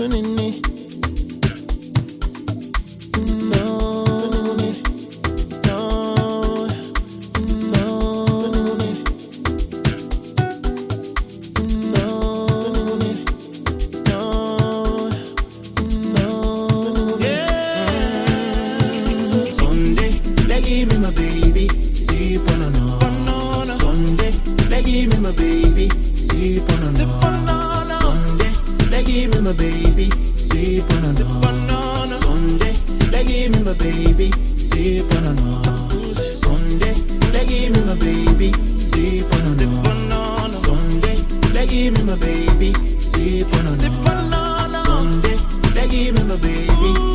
happening. Eh? baby, sip on and. Sunday, they give me my baby, sip on and on. Sunday, they give me my baby, sip on and on. Sunday, they give me my baby.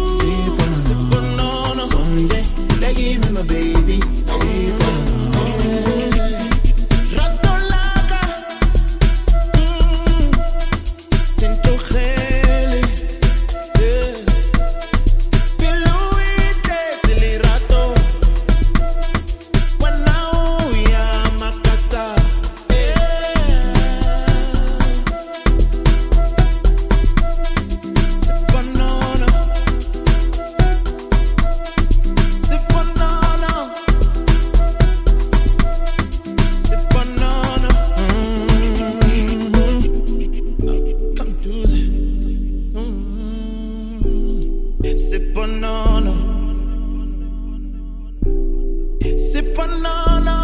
banana.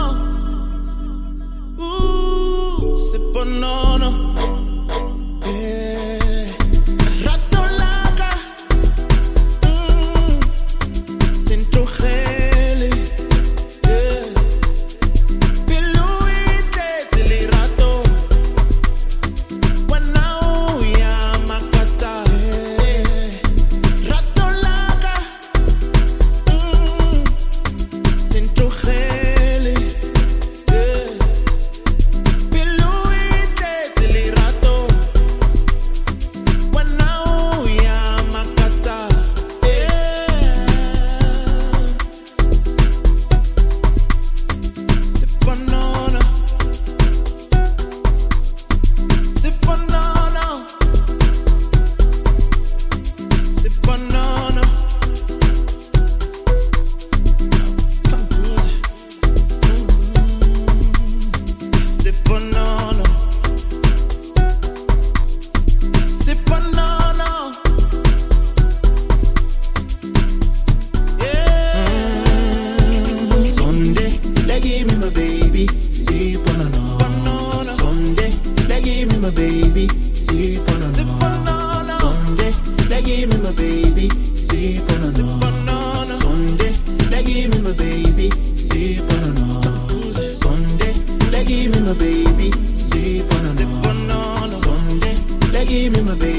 Ooh, sip no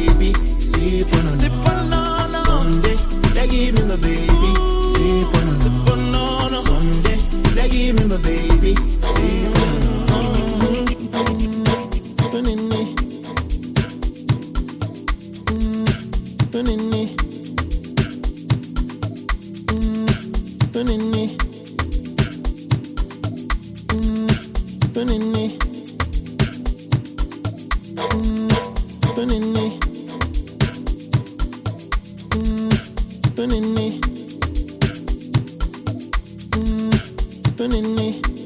baby, sip on a Sip on on. Sunday, they give me my baby, sip on a Sip on on. Sunday, they give me my baby, sip on on. Bunny. happening.